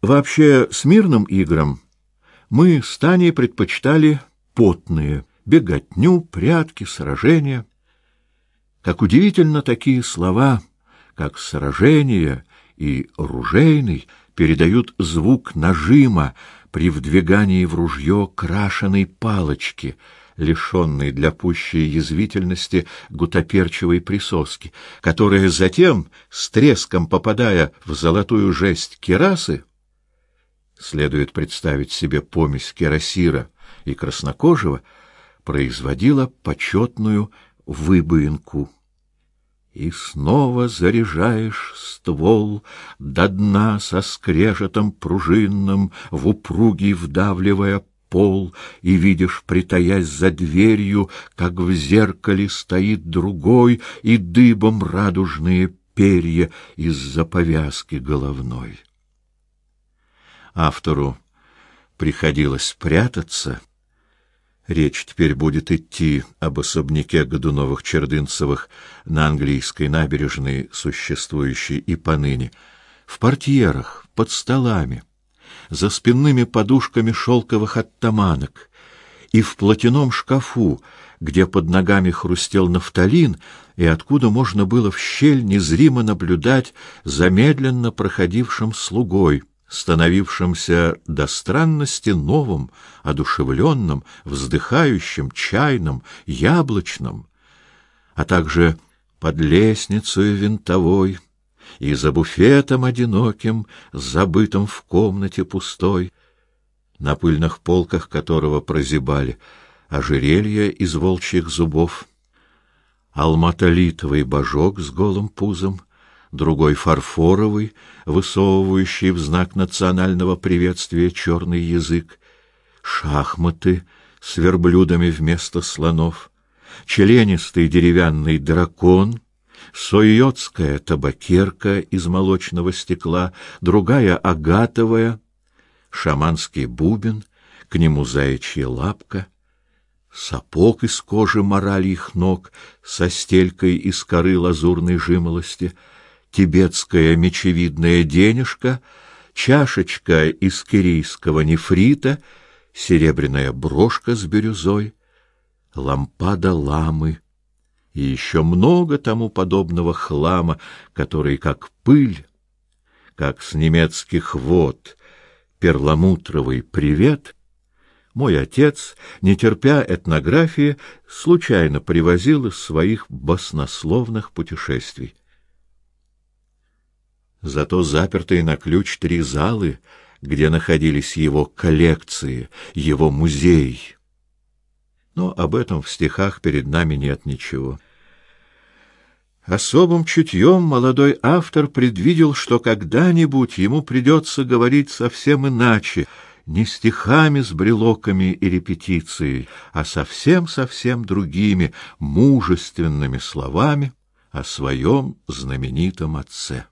Вообще, с мирным играм мы с Таней предпочитали потные, беготню, прятки, сражения. Как удивительно такие слова, как сражение и ружейный, передают звук нажима при вдвигании в ружье крашеной палочки, лишенной для пущей язвительности гутоперчивой присоски, которая затем, с треском попадая в золотую жесть керасы, следует представить себе помесь керасира и краснокожего, производила почетную выбоинку. И снова заряжаешь ствол до дна со скрежетом пружинным, в упругий вдавливая пол, и видишь, притаясь за дверью, как в зеркале стоит другой, и дыбом радужные перья из-за повязки головной. Автору приходилось прятаться. Речь теперь будет идти об особняке Годуновых-Чердынцевых на английской набережной, существующей и поныне, в портьерах, под столами, за спинными подушками шелковых оттаманок и в платяном шкафу, где под ногами хрустел нафталин и откуда можно было в щель незримо наблюдать за медленно проходившим слугой — становившимся до странности новым, одушевленным, вздыхающим, чайным, яблочным, а также под лестницей винтовой и за буфетом одиноким, забытым в комнате пустой, на пыльных полках которого прозябали ожерелья из волчьих зубов, алматолитовый божок с голым пузом, другой фарфоровый, высовывающий в знак национального приветствия черный язык, шахматы с верблюдами вместо слонов, членистый деревянный дракон, сойотская табакерка из молочного стекла, другая агатовая, шаманский бубен, к нему заячья лапка — сапог из кожи моральих ног со стелькой из коры лазурной жимолости — тибетская мечевидная денежка, чашечка из кирийского нефрита, серебряная брошка с бирюзой, лампада ламы и еще много тому подобного хлама, который как пыль, как с немецких вод, перламутровый привет — мой отец, не терпя этнографии, случайно привозил из своих баснословных путешествий. Зато запертые на ключ три залы, где находились его коллекции, его музей. Но об этом в стихах перед нами нет ничего. Особым чутьем молодой автор предвидел, что когда-нибудь ему придется говорить совсем иначе, не стихами с брелоками и репетицией, а совсем-совсем другими, мужественными словами о своем знаменитом отце.